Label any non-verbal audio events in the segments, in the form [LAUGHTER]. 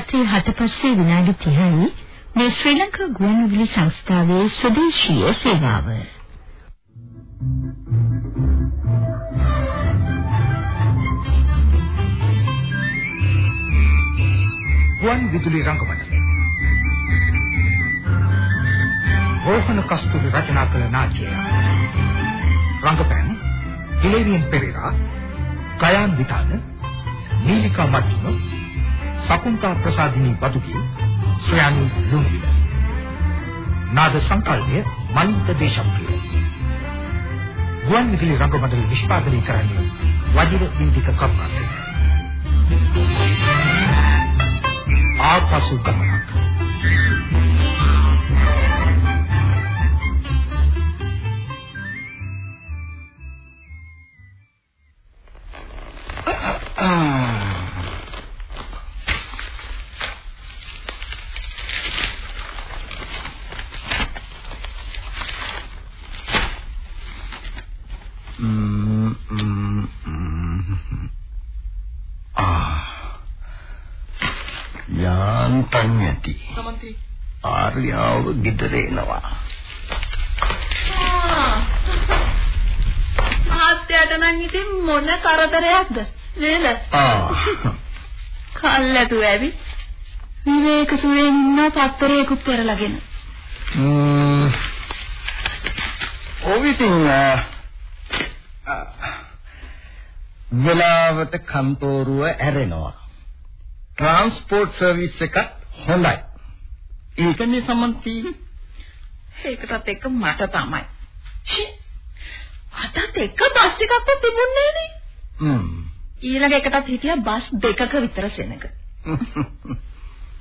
රාත්‍රී 7 පස්සේ විනාඩි 30යි මේ ශ්‍රී ලංකා ගුවන්විදුලි සංස්ථාවේ ස්වදේශීය සේවාව. ගුවන්විදුලි රංගමණ්ඩලය. රෝහණ කස්තුරි රචනා කළ නාට්‍යය. රංගපෑම් හිලේරියන් පෙරේරා, කයන් විතාන, නීලිකා මඩිනෝ සකුන්තා ප්‍රසාදිනී බදුගේ ශ්‍රයානි ලුම්බිල නාද සංකල්පය මන්ත දේශප්‍රිය ගුවන් විදුලි රංගමඩල නිෂ්පාදනය කරන්නේ වජිර ඉන්දික කර්මාසය ආපසු ගමනක්. ආර්යාව ගෙදර එනවා. මහත්තයාට නම් ඉතින් මොන කරදරයක්ද නේද? කල්ලාතු ඇවි. විවේක සුවයෙන් ඉන්න පත්තරයකුත් පෙරලාගෙන. ඔවිතින් වෙලාවට කන්තෝරුව ඇරෙනවා. ට්‍රාන්ස්පෝර්ට් සර්විස් එකත් හොඳයි. ඒකනේ සමන්ති. ඒකටත් එක්ක මට තමයි. අතත් එක බස් එකක්වත් තිබුණේ නේ. හ්ම්. ඊළඟ එකටත් හිටියා බස් දෙකක විතර සෙනඟ. [LAUGHS]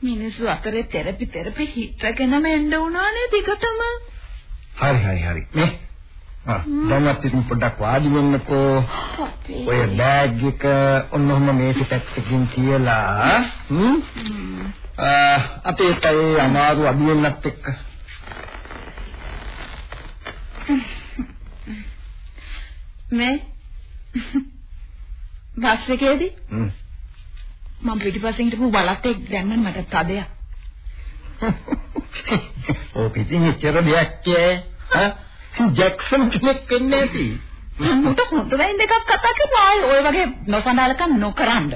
මිනිස්සු අතරේ තෙරපි තෙරපි හිටගෙනම එන්න උනානේ දිගටම. හරි හරි හරි. ආ දැන්වත් ඉතින් පොඩ්ඩක් වාඩි වෙන්නකෝ. ඔය බෑග් එක ඔන්නෝම මේක පැත්තකින් තියලා හ්ම්. අපේ පැයේ අමාරු අඩු වෙනත් එක්ක මේ බස් එකේදී මම පිටිපස්සෙන් හිටපු බලත් එක්ක දැම්මම මට තදයක්. [LAUGHS] ඔය පිටින් ඉච්චර දෙයක් කියේ ඈ ජැක්සන් කෙනෙක් වෙන්නේ නැති. මට හොඳ වෙයින් දෙකක් කතා කරලා ඔය වගේ නොසඳාලකම් නොකරන්න.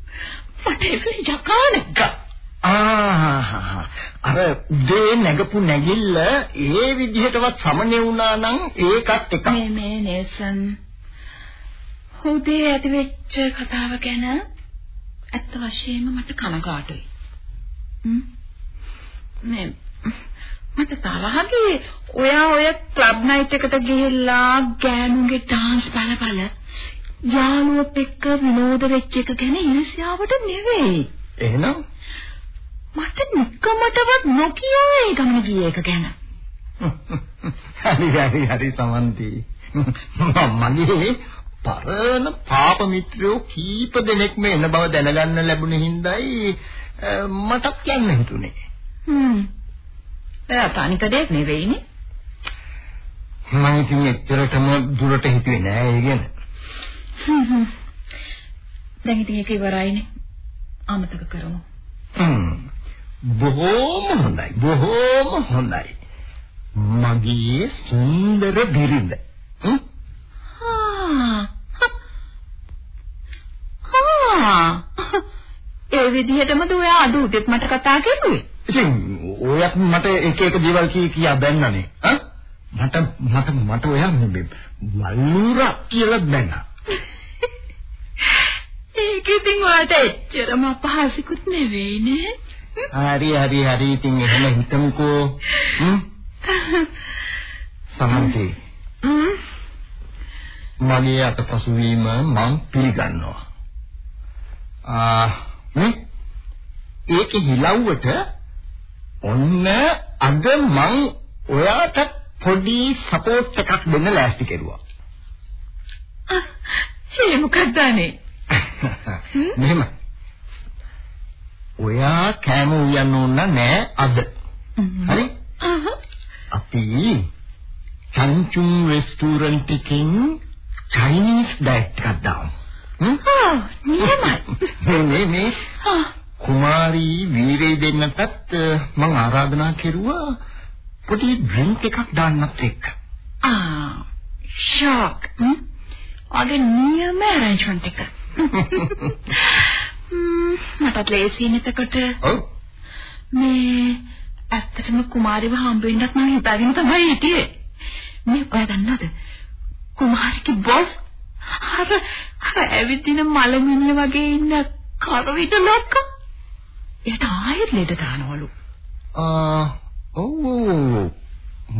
[LAUGHS] මට ඒක යකානෙක්. ආහා අර උදේ නැගපු නැගිල්ල ඒ විදිහටවත් සමනේ වුණා නම් ඒකත් එක මේ මේ නේසන් උදේ ඇති වෙච්ච කතාව ගැන ඇත්ත වශයෙන්ම මට කනගාටුයි. මේ මට තරහගේ ඔයා ඔය ක්ලබ් නයිට් එකට ගිහිල්ලා ගෑනුගේ ඩාන්ස් බල බල යාළුවොත් එක්ක විනෝද වෙච්ච එක ගැන ඉරිසියාවට නෙවෙයි. එහෙනම් මට නිකමටවත් නොකිය ඒ ගමන ගිය එක ගැන. හරි හරි හරි සමන්ති. මගේ පරණ පාප මිත්‍රයෝ කීප දෙනෙක්ම එන බව දැනගන්න ලැබුණ හින්දායි මටත් යන්න හිතුනේ. හ්ම්. එයා තනික දෙයක් නෙවෙයිනේ. මම ඉතින් එච්චරටම දුරට හිතුවේ නෑ ඒ ගැන. දැන් ඉතින් ඒක ඉවරයිනේ. අමතක කරමු. හ්ම්. බොහෝම හොඳයි. බොහෝම හොඳයි. මගේ සුන්දර බිරිඳ. හ්ම්? ඒ විදිහටමද ඔයා අද උදේත් මට කතා කරුවේ? ඉතින් ඔයත් මට එක එක දේවල් කී කියා බැන්නනේ. මට මට මට ඔයා මේ වල්ලුරා කියලා බැන්නා. ඒක ඉතින් ඔයාට එච්චරම අපහසුකුත් නෙවෙයි නේ. හරි හරි හරි ඉතින් එහෙම හිතමුකෝ. සමන්ති. මගේ අතපසු වීම මම පිළිගන්නවා. ආ නේ? ඒක හිලව්වට ඔන්න අද මං ඔයාට පොඩි සපෝට් එකක් දෙන්න ලෑස්ති කෙරුවා. ඒ මොකක්ද අනේ? [LAUGHS] මෙහෙම ඔයා කෑම උයන්න ඕන නෑ අද. හරි? අපි චන්චුන් රෙස්ටුරන්ට් එකකින් චයිනීස් ඩයට් එකක් දාමු. හ්ම්? නියමයි. මේ මේ කුමාරී වීරේ දෙන්නටත් මම ආරාධනා කෙරුවා පොඩි ඩ්‍රින්ක් එකක් දාන්නත් එක්ක. ආ ෂොක්. ඔගේ නියම arrangement එක. [LAUGHS] මටත් ලේසියි නේතකොට. ඔව්. මේ ඇත්තටම කුමාරිව හම්බ වෙන්නත් මම හිතාගෙන තමයි හිටියේ. මේ ඔය දන්නවද? කුමාරිගේ බොස් අර අර ඇවිදින මලමිණිය වගේ ඉන්න කරවිත ලොක්ක. එයාට ආයෙත් ලෙඩ දානවලු. ආ ඔව්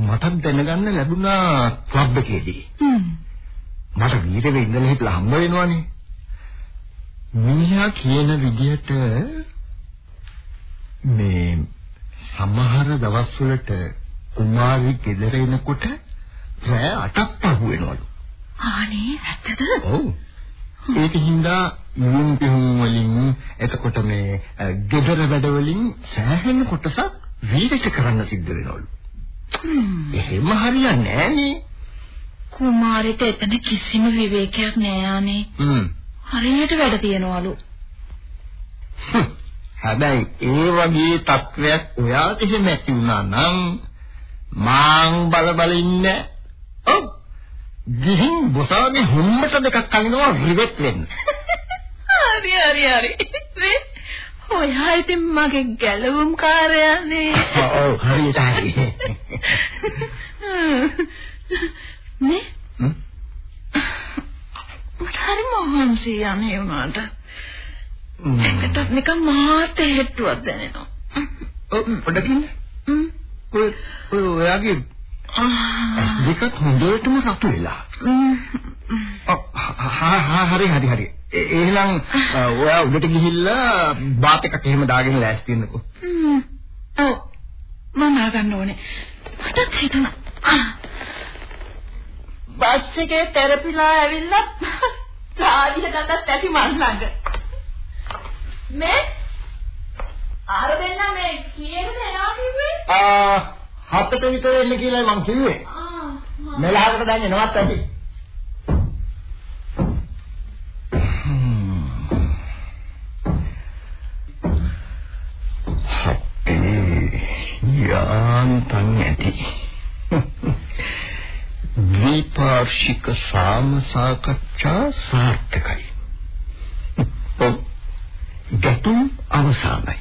මටත් දැනගන්න ලැබුණා ක්ලබ් එකේදී. හ්ම්. මට වීරෙව ඉඳලා හිටලා හම්බ වෙනවනේ. මීයා කියන විදිහට මේ සමහර දවස්වලට කුමාරි ගෙදර එනකොට රෑ 8ක් පහු වෙනවලු. අනේ ඇත්තද? ඔව්. ඒක හින්දා යුම් පිහුම් වලින් එතකොට මේ ගෙදර වැඩ වලින් සෑහෙන කොටසක් වීරට කරන්න සිද්ධ වෙනවලු. එහෙම හරියන්නේ නෑනේ. කුමාරිට එතන කිසිම විවේකයක් නෑ ආනේ. හ්ම්. හරියට වැඩ තියනවලු. හැබැයි ඒ වගේ තත්වයක් ඔයාට එහෙම ඇති වුණා නම් මාං බල බල ඉන්නේ. ඔව්. ගිහින් බොසාගේ හුම්මට දෙකක් කනිනවා රිවෙට් වෙන්න. හරි හරි හරි. ඔයා ඉතින් මගේ ගැලවුම් කාර්යයනේ. ඔව් හරියට හරි. මේ මට හරි මහන්සි යන්නේ උනාට. ඒකටත් නිකන් මාත් හෙට්ටුවක් දැනෙනවා. ඔව් පොඩකින්. ඔය ඔය ඔයාගේ. දෙකත් හොඳටම රතු වෙලා. හා හරි හරි හරි. එහෙනම් ඔයා උඩට ගිහිල්ලා බාත් එකක් එහෙම දාගෙන ලෑස්ති වෙන්නකෝ. ඔව්. මම ආගන්න ඕනේ. මටත් හිතුණා. බස් එකේ තෙරපිලා ඇවිල්ලා සාදිය ගත්තත් ඇති මන් ළඟ. මේ ආර දෙන්න මේ කීයකට එනවා කිව්වේ? ආ හතට විතර එන්න කියලා මං කිව්වේ. ආ. මෙලහකට දැන් එනවත් ඇති. යාන්තන් ඇති. ද්විපාර්ශික සාම සාකච්ඡා සාර්ථකයි. ගැටුම් අවසానයි.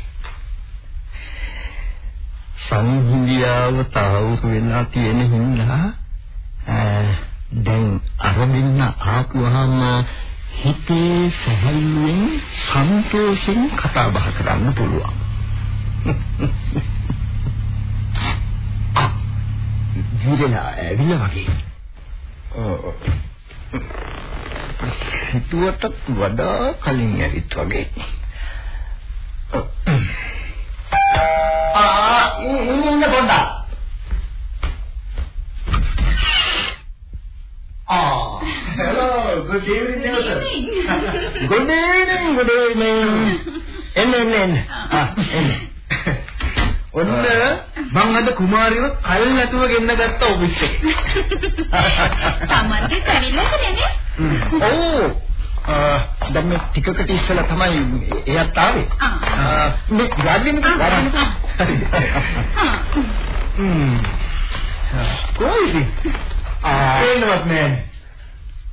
සංහිඳියාව තාවුරු වෙලා තියෙන හින්දා දැන් අරමින්න ආපුවාම හිතේ සැහැල්ලුවෙන් සන්තෝෂෙන් කතා බහ කරන්න පුළුවන්. [LAUGHS] ජීවිලා ඇවිල්ලා වගේ. හිතුවටත් වඩා කලින් ඇවිත් වගේ. ආ ඉන්න පොඩ්ඩක්. Ah, hello. Good evening, Nelson. good evening, good evening. [LAUGHS] එන්න එන්න එන්න. ආ එන්න. ඔන්න මං අද කුමාරිව කල් නැතුව ගෙන්න ගත්ත ඔෆිස් එකේ. තමන්ගේ කැවිල්ලද නෙමෙයි? ඔව්. දැන් මේ ටිකකට ඉස්සලා තමයි එයාත් ආවේ. මේ එක ගාඩින් හ්ම්. කොයිද? ආ එන්නවත් නෑ.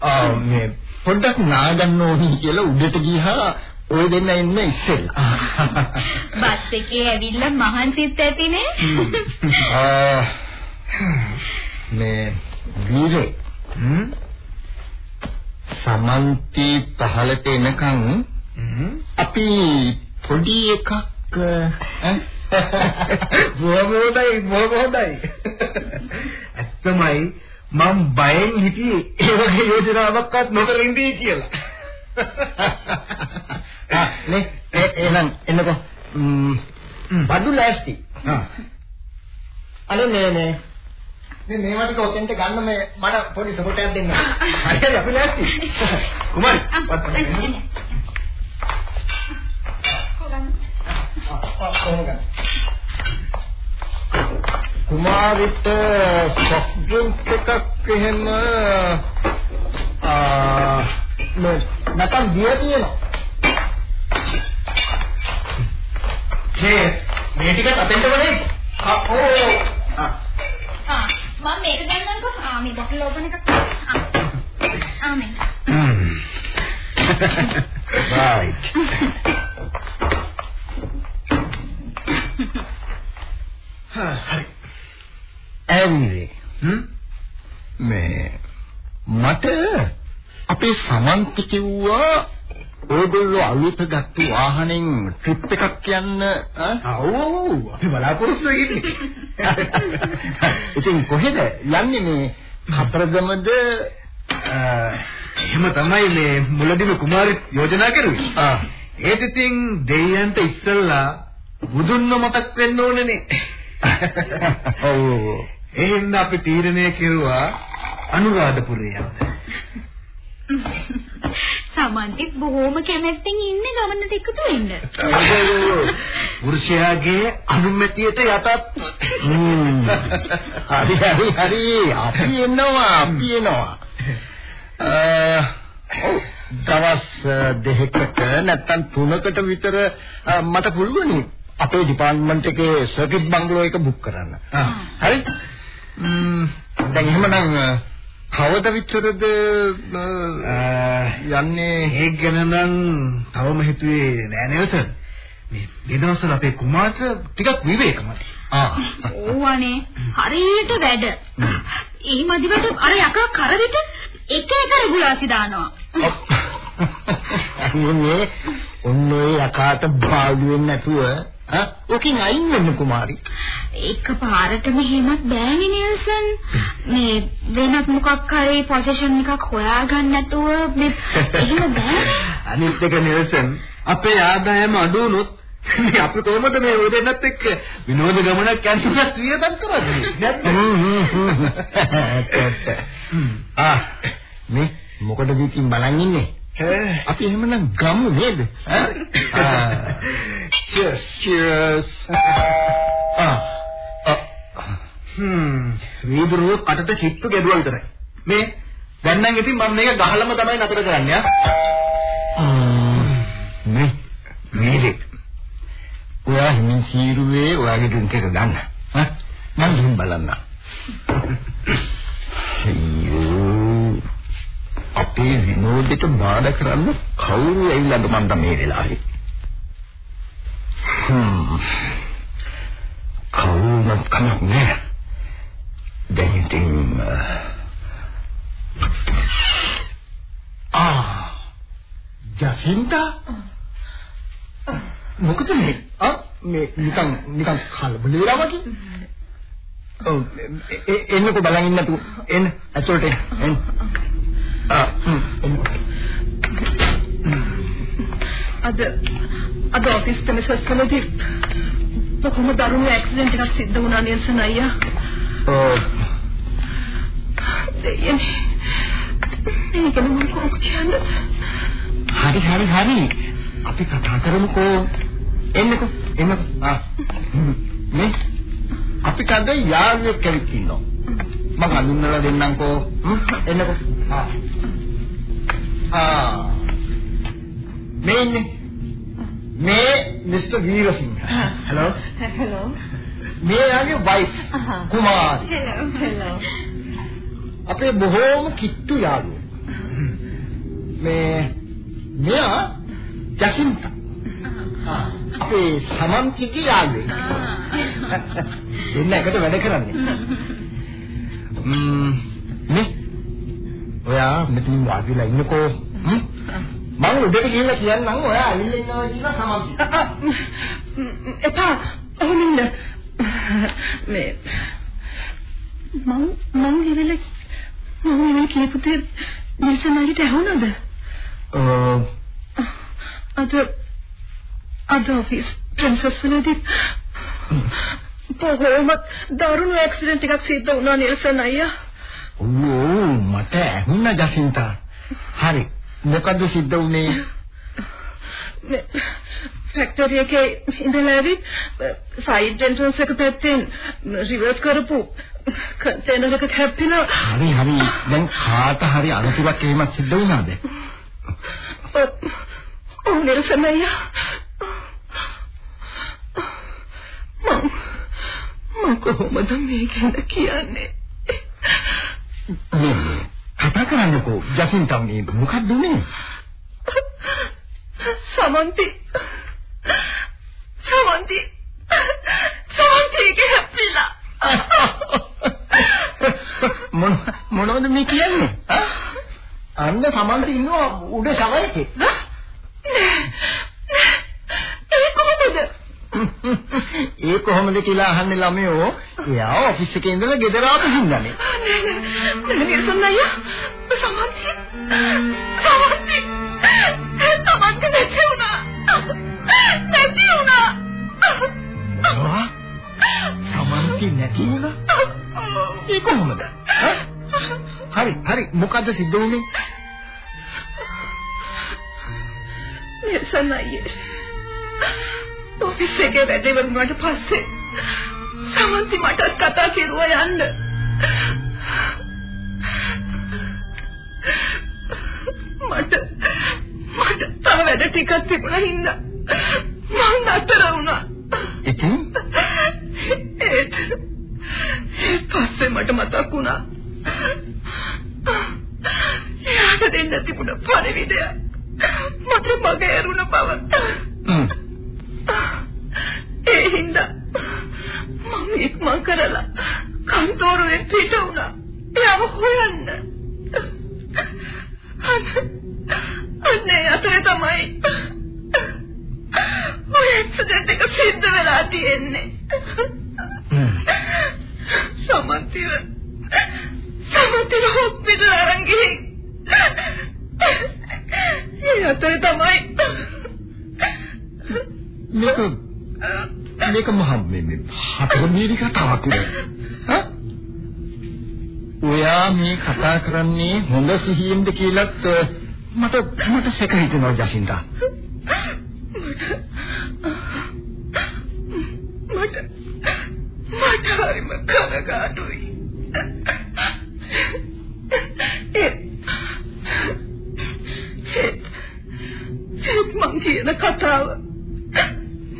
ආ මේ පොඩ්ඩක් නාගන්න ඕනි කියලා උඩට ගියා ඔය දෙන්න ඉන්න ඉස්සෙල්ලා. [LAUGHS] බස් එකේ ඇවිල්ලා මහන්සිත් ඇතිනේ. [LAUGHS] ආ මේ වීරේ හ්ම්? සමන්ති පහලට එනකන් හ්ම්? අපි පොඩි එකක් ඈ? [LAUGHS] බොහොම හොඳයි බොහොම හොඳයි. ඇත්තමයි මම බයෙන් හිටියේ ඒ වගේ යෝජනාවක්වත් නොකර ඉඳී කියලා ආ නේ එහෙනම් එන්නකෝ බඩු ලෑස්ති අනේ නේ නේ මේ මේවට ටික ඔතෙන්ට ගන්න මේ මට පොඩි සපෝට් එකක් දෙන්න. හරි [LAUGHS] හරි අපි ලෑස්ති. [LAUGHS] කුමාරි වත් වත්. කුමාරිට සොෆ්ට් ඩ්‍රින්ක් එකක් එහෙම ආ මේ නැතම් බිය තියෙනවා. මේ මේ ටිකත් අතෙන්ට වනේ. ආ ඕ. ආ. මම මේක ගන්නකො ආ මේ බොටල් ඕපන් එකක් ආ ආ මේ right. හරි. anyway හ්ම්? මේ මට අපේ සමන්ති කිව්වා ඕගොල්ලෝ අලුත ගත්ත වාහනෙන් ට්‍රිප් එකක් යන්න ඔව් ඔව් අපි බලාපොරොත්තු වෙන්නේ. [LAUGHS] ඉතින් කොහෙද යන්නේ මේ කතරගමද එහෙම තමයි මේ මුලදිම කුමාරි යෝජනා කරුවේ. ආ ඒත් ඉතින් දෙයයන්ට ඉස්සල්ලා බුදුන්ව මතක් වෙන්න ඕනේනේ. [LAUGHS] ඔව් ඒ හින්දා අපි තීරණය කෙරුවා අනුරාධපුරේ යන්න. [LAUGHS] සමන්තිත් බොහොම කැමැත්තෙන් ඉන්නේ ගමනට එකතු වෙන්න. [LAUGHS] පුරුෂයාගේ අනුමැතියට යටත්. හරි හරි හරි. අපි එනවා අපි එනවා. [LAUGHS] දවස් දෙකකට නැත්නම් තුනකට විතර මට පුළුවනි අපේ ඩිපාර්ට්මන්ට් එකේ සර්කිට් බංගලෝ එක බුක් කරන්න. හරි? ම්ම් දැන් එහෙමනම් කවද විතරද යන්නේ ඒක ගැන නම් තවම හිතුවේ නෑ නේද? මේ මේ දවස්වල අපේ කුමාරට ටිකක් විවේකමයි. ආ ඕවනේ හරියට වැඩ. ඒ මදිවට අර යකා කරවිට එක එක රෙගුලාසි දානවා. අනේ ඔන්න ඔය යකාට බාල්දු වෙන්නේ නැතුව ඔකින් අයින් වෙන්න කුමාරි එක පාරට මෙහෙමත් බෑනේ නෙල්සන්. මේ වෙනත් මොකක් හරි පොසිෂන් එකක් හොයාගන්න නැතුව මේ එහෙම බෑ. [LAUGHS] අනිත් එක නෙල්සන් අපේ ආදායම අඩු වුණොත් මේ අපි කොහොමද මේ ඔය දෙන්නත් එක්ක විනෝද ගමනක් කැන්සල්ස් වියදම් කරන්නේ. නැද්ද? [LAUGHS] [LAUGHS] ආ මේ මොකටද ඉතින් බලන් ඉන්නේ අපි එහෙමනම් ගමු නේද? cheers. Cheers. හ්ම්. වීදුරුව කටට කිට්ටු ගැදුවා විතරයි. මේ දැන් නම් ඉතින් මම මේක ගහලම තමයි නතර කරන්නේ ආ. මේක ඔයා හිමින් සීරුවේ ඔයාගේ ඩ්‍රින්ක් එක ගන්න මම ගිහින් බලන්න අයියෝ අපේ විනෝදයට බාධා කරන්න කවුරු ඇවිල්ලාද මන්ද මේ වෙලාවේ? හ්ම්. කවුරුත් කමක් නෑ දැන් ඉතින් ආ. ජසින්තා මොකද මේ? ආ මේ නිකන් නිකන් කලබල වෙලා වගේ. ඔව් එ- එ- එන්නකෝ බලන් ඉන්න තු එන්න ඇතුළට එන්න. අද අද ඔෆිස් ප්‍රමිසස් වලදී කොහොම දරුණු ඇක්සිඩන්ට් එකක් සිද්ධ වුණා නිල්සන් අයියා. ඔව්. මේක මම කොහොමද කියන්නේ? හරි හරි හරි අපි කතා කරමුකෝ එන්නකෝ එන්නකෝ ආ මේ අපිට අද යාළුවෙක් කෙනෙක් ඉන්නවා මම හඳුන්වලා දෙන්නම්කෝ එන්නකෝ ආ ආ මේ ඉන්නේ මේ මිස්ටර් වීරසිංහ හෙලෝ හෙලෝ. මේ යාගේ වයිෆ් කුමාරි හෙලෝ හෙලෝ. අපේ බොහෝම කිට්ටු යාළුවෝ. මේ මෙයා ජසින්තා. අපේ සමන්තිගේ යාළුවෙක්. දෙන්න එකට වැඩ කරන්නේ. [LAUGHS] ම්ම් මේ ඔයා මෙතනින් වාඩිලා ඉන්නකෝ. මම උඩට ගිහිල්ලා කියන්නම් ඔයා ඇවිල්ලා ඉන්නවා කියලා සමන්ති. එපා. ඔහොම ඉන්න. මේ මම මම ඉවල මම ඉවල කියපු දේ අයියට ඇහුණාද? අද අද ඔෆිස් ප්‍රින්සස් වලදී බොහොම දරුණු ඇක්සිඩන්ට් එකක් සිද්ධ වුණා නිල්සන් අයියා. ඕ මට ඇහුණා ජසින්තා. හරි. මොකද්ද සිද්ධ වුනේ? ෆැක්ටරි එකේ ඉඳලා ඇවිත් සයිඩ් එන්ට්‍රන්ස් එක පැත්තෙන් රිවර්ස් කරපු කන්ටේනර් එක කැප්පිලා හරි හරි. දැන් කාට හරි අනතුරක් එහෙම සිද්ධ වුණාද? ඔව් නිල්සන් අයියා මම කොහොමද මේ ගැන කියන්නේ? කතා කරන්නකෝ ජසින්තා මේ මොකක්ද උනේ? සමන්ති සමන්ති සමන්තිගේ අපිලා මොන මොනවද මේ කියන්නේ? අන්න සමන්ති ඉන්නවා උඩ ශවරකේ. ඒ කොහොමද? ඒ කොහොමද කියලා අහන්නේ ළමයෝ. එයා ඔෆිස් එකේ ඉඳලා ගෙදර ආපු හින්දානේ. නිල්සන් අයියා සමන්ති සමන්ති සමන්ති නැති වුණා. නැති වුණා. මොනවා? සමන්ති නැති වුණා? ඒ කොහොමද? හරි හරි මොකද්ද සිද්ධ වුනේ? නිල්සන් අයියේ ඔෆිස් එකේ වැඩ ඉවරුනාට පස්සේ සමන්ති මටත් කතා කෙරුවා යන්න. වැඩ ටිකක් තිබුණා හින්දා මං නතර වුණා. ඉතින් ඒත් පස්සේ මට මතක් වුණා. එයාට දෙන්න තිබුණ පරිවිදය මට මගේ ඇරුණ බව. හ්ම්. ඒ හින්දා මම ඉක්මන් කරලා කන්තෝරුවෙන් පිට වුණා. එයාව හොයන්න. අනේ අතරේ තමයි ඔය ඇක්සිඩන්ට් එක සිද්ධ වෙලා තියෙන්නේ. සමන්තිර සමන්තිර හොස්පිටල් අරන් ගිහින් ඒ අතරේ තමයි මේක මේක මහා මේ මේ හතරවෙනි කතාවක් නේ. හා? ඔයා මේ කතා කරන්නේ හොඳ සිහියෙන්ද කියලත් අ, මට මට සැක හිතෙනවා ජසින්තා. මට මට හරිම කනගාටුයි. ඒ ඒ- ඒත් මං කියන කතාව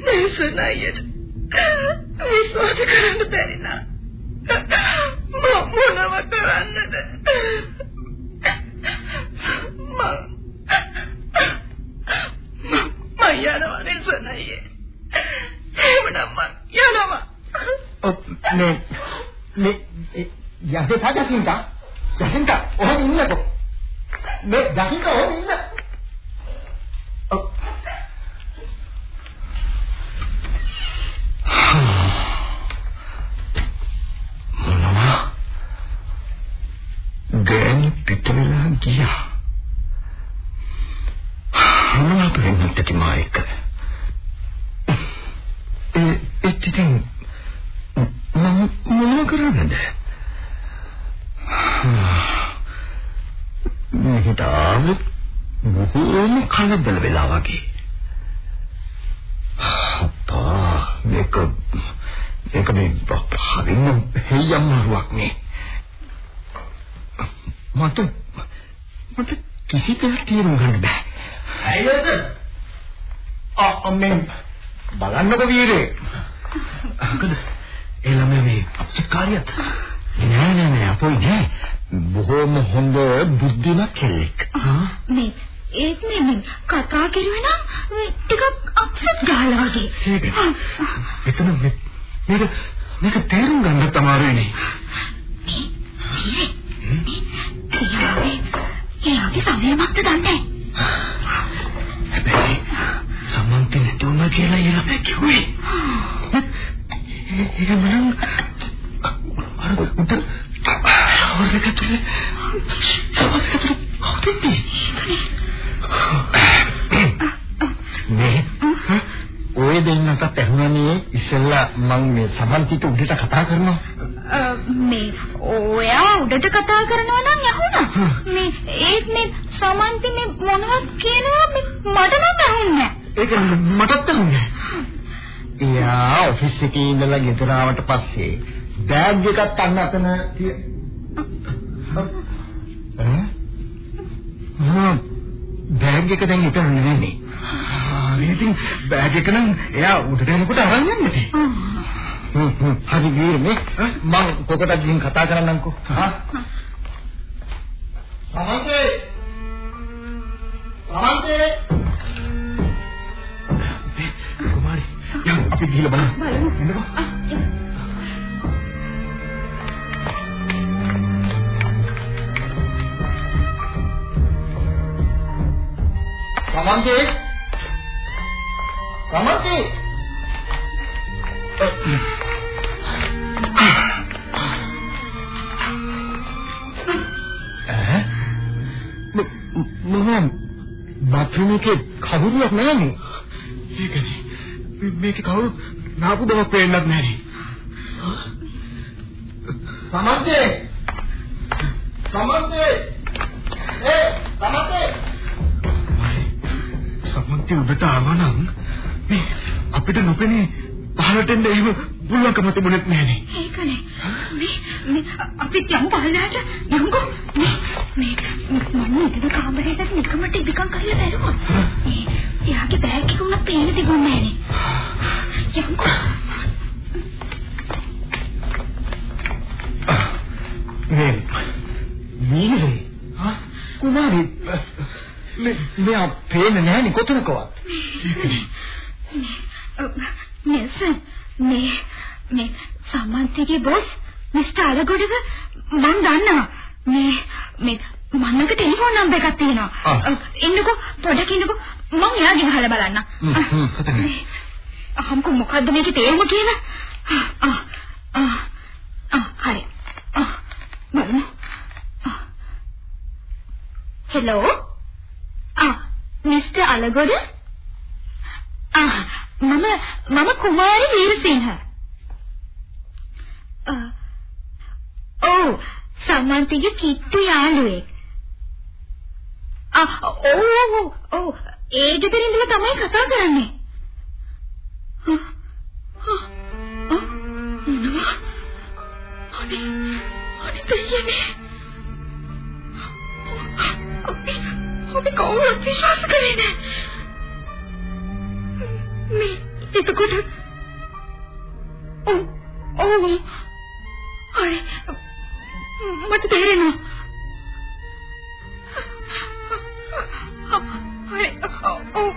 නේසන් අයියට විශ්වාස කරන්න බැරි නා. මම මොනව කරන්නද? මං මං යනවා නේසන් අයියේ. එහෙමනම් මං යනවා. ඔව්, මේ මේ ඒ, යසින්තා ජසින්තා ජසින්තා ඔහොම ඉන්නකෝ. මේ ජසින්තා ඔහොම ඉන්න. වගේ. අප්පා මේක මේක මේ හරිම හේයම් මරුවක් නේ. මට මට කිසි දෙයක් තේරුම් ගන්න බෑ. ඇයිද? ආ අම්මේ බලන්නකො වීරේ. මොකද ඒ ළමයා මේ අපසකාරියත් නෑ නෑ නෑ අපොයි නෑ. බොහෝම හොඳ බුද්ධිමත් කෙල්ලෙක්. මේ ඒත් මේ මේ කතා කරුවේ නම් මේ ටිකක් අප්සෙට් ගහලා වගේ. ඒක. එතන මේ මේක මේක තේරුම් ගන්න තමයි එයාගේ එයාගේ සමයමක්ද දන්නේ හැබැයි සම්මන්ති නැති වුණා කියලා ඒ ළමයා කිව්වේ. එහෙමනම් අර උඩ හොරක තුල හොරක තුල මේ ඔය දෙන්නට පැහැුණනේ ඉස්සෙල්ලා මම මේ සමන්තිට උඩට කතා කරනවා. මේ ඔයා උඩට කතා කරනවා නම් ඇහුණා. මේ ඒත් මේ සමන්ති මේ මොනවද කියනවා මට නම් ඇහුන්නේ ඒක මටත් තහුන්නේ. එයා ඔෆිස් එකේ ඉඳලා ගෙදර ආවට පස්සේ බෑග් එකත් අන්න අතන තිය බෑග් එක දැන් එතන නෙවෙයි. ආ ඉතින් බෑග් එක නම් එයා උඩට යනකොට අරන් යන්නේ. හ්ම් හරි වීරනේ. මං කොකට ගිහින් කතා කරන්නම්කෝ. හා සමන්තේ! සමන්තේ! කුමාරි යම් අපි ගිහලා බලමු. බලමු. සමන්තේ සමන්තේ ඈ මොහොම බාත්‍රූමේ කවුරුවක් නැන්නේ ඒකනේ. මේක කවුරු නාපු බවක් පේන්නත් නැහැ. සමන්තේ සමන්තේ සමන්ති උඩට ආවනම් මේ අපිට නොපෙනී පහළට එන්න එහෙම පුළුවන්කම තිබුණෙත් නැහනේ. ඒකනේ. මේ මේ අපි යමු පහළට යමුකෝ. මේ මේ මම ඉතින් කාමරේට නිකමට ඉබිකම් කරලා බැලුවා. මේ මේ අපේන නැහැ කොතනකවත්. නෙල්සන් මේ මේ සමන්තිගේ බොස් මිස්ටර් අලගොඩව මම දන්නවා. මේ මේ මන්නක ටෙලිෆෝන් නම්බර් එකක් තියෙනවා. ඉන්නකෝ පොඩක් ඉන්නකෝ. මම එයාගෙන් අහලා බලන්න. අහම්කෝ මොකද්ද මේකේ තේරුම කියලා ආ ආ ආ හරි. ආ බලමු. හෙලෝ ආ මිස්ටර් අලගොඩ ආ මම මම කුමාරි වීරසිංහ ආ ඔව් සමන්තිගේ කිට්ටු යාළුවෙක් ආ ඔව් ඔව් ඔව් ඒ ගෙදර ඉඳලා තමයි කතා කරන්නේ ආ, ආ, ආ, මොනවා අනේ අනේ දෙයනේ අපි කවුරුත් විශ්වාස කරේ නෑ. මේ එතකොට ඔව් ඔව්. හරි. මට තේරෙනවා. හරි. ඔව්.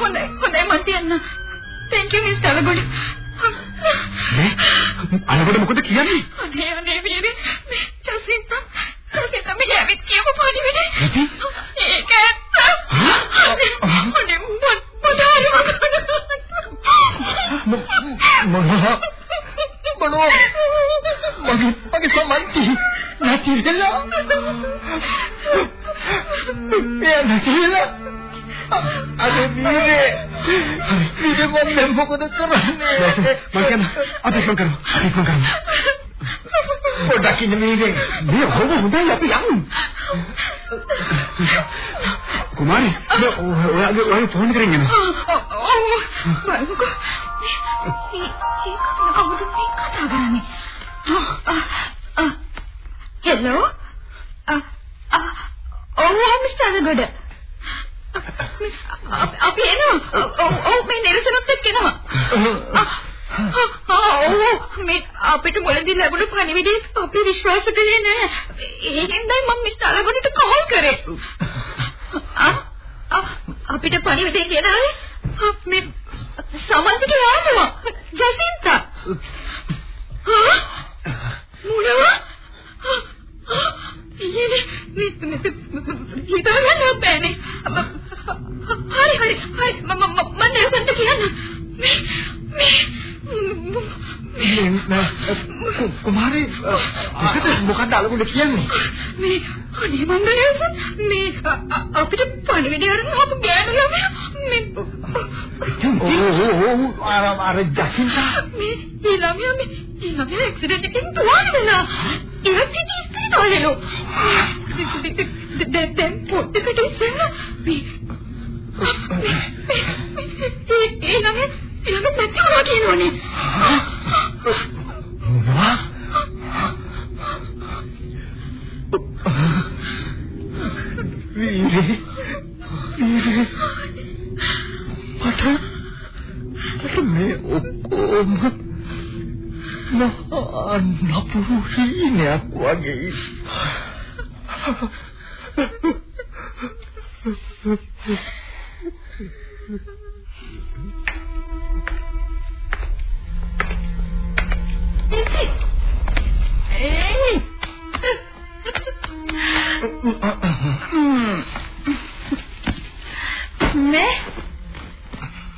හොඳයි හොඳයි මම තියන්න thank you මිස්ටර් අලගොඩ මේ අලගොඩ මොකද කියන්නේ? අනේ අනේ වීරි. මේ ජසින්තා ජසින්තා මේ ඇවිත් කියපු පණිවිඩේ ඇති? ඒක ඇත්ත අනේ අනේ මම පොඩාරි මොනවා මොනවා මගේ මගේ සමන්ති නැති වෙලා මේ නැති වෙලා අනේ මීරේ මීරේ මම දැන් මොකද කරන්නේ මම කියන අපි ෆෝන් කරමු. අපි ෆෝන් කරමු. පොඩක් ඉන්න මීරේ මේ හොඳ හොඳයි අපි යමු කුමාරි ඔයාගේ ඔයාගේ ෆෝන් කරගෙන යනවා. ඔව් බලමුකෝ. මේ ඒ කවුද මේ කතා කරන්නේ හෙලෝ ඔව් මිස්ටර් අලගොඩ අපි එනවා. ඔව් ඔව් මේ නිරසනත් එක්ක එනවා ඔව් මේ අපිට මුලදී ලැබුණු පණිවිඩය අපි විශ්වාස කරේ නෑ ඒකෙන්දයි මම මිස්ටර් අලගොඩට කෝල් කරේ. ආ ආ, අපිට පණිවිඩය ගෙනාවේ? ආ, මේ සමන්තිට යාළුවා ජසින්තා. ආ? මොනවා? ඊයේ මේ හිතා ගන්නවත් බෑනේ හරි හරි හරි. මම මම මම නෙල්සන්ට කියන්න. මේ මේ කුමාරි මොකද මොකද අලගොඩ කියන්නේ? මේ අනේ මම නෙල්සන් මේ අ- අ- අපිට පණිවිඩය අරන් ආපු ගෑනු ළමයා මේ ඕ ඕ ඕ අර අර ජසින්තා මේ ඒ ළමයා මේ ඒ ළමයා ඇක්සිඩන්ට් එකකින් තුවාල වෙලා ඉවත් ඉස්පිරිතාලෙලු දැන් දැන් පොඩ්ඩකට ඉස්සෙල්ලා මේ මේ- මේ- ඒ ළමයා ඒ මොනවා වීරේ වීරේ මට මට මේ ඔක්කොම නපුරු හීනයක් වගේ. මේ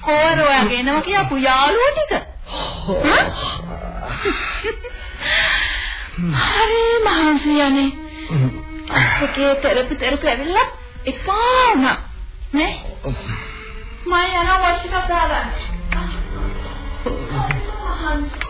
කෝර ඔයාගේ එනවා කියපු යාළුවෝ ටික. හරි මහන්සි යන්නේ. අපේ තෙරපි තෙරපි ඇවිල්ලා එපා වුණා. නේ? මම යනවා වොෂ් එකක් දාගන්න. මහන්සි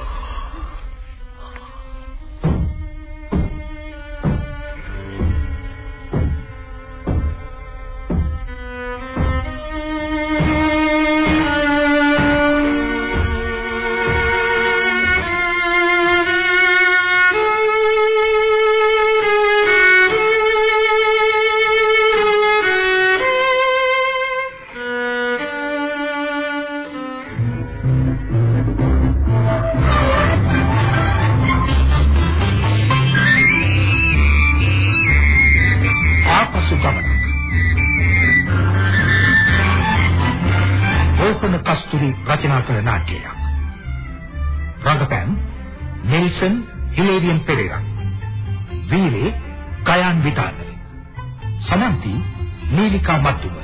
කස්තුරි රචනා කළ නාට්‍යයක්. රංගපෑම් නෙල්සන් හිලේරියන් පෙරේරා. වීරේ කයන් විතාන. සමන්ති නීලිකා මත්තුම.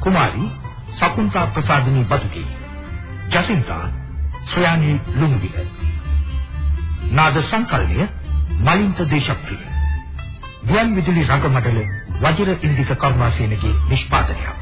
කුමාරි සකුන්තා ප්‍රසාදිනී බදුගේ. ජසින්තා සොයානි ලුම්බිල. නාද සංකල්පය මලින්ත දේශප්‍රිය. ගුවන් විදුලි රංගමඩල වජිර ඉන්දික කරුණාසේනගේ නිෂ්පාදනයක්.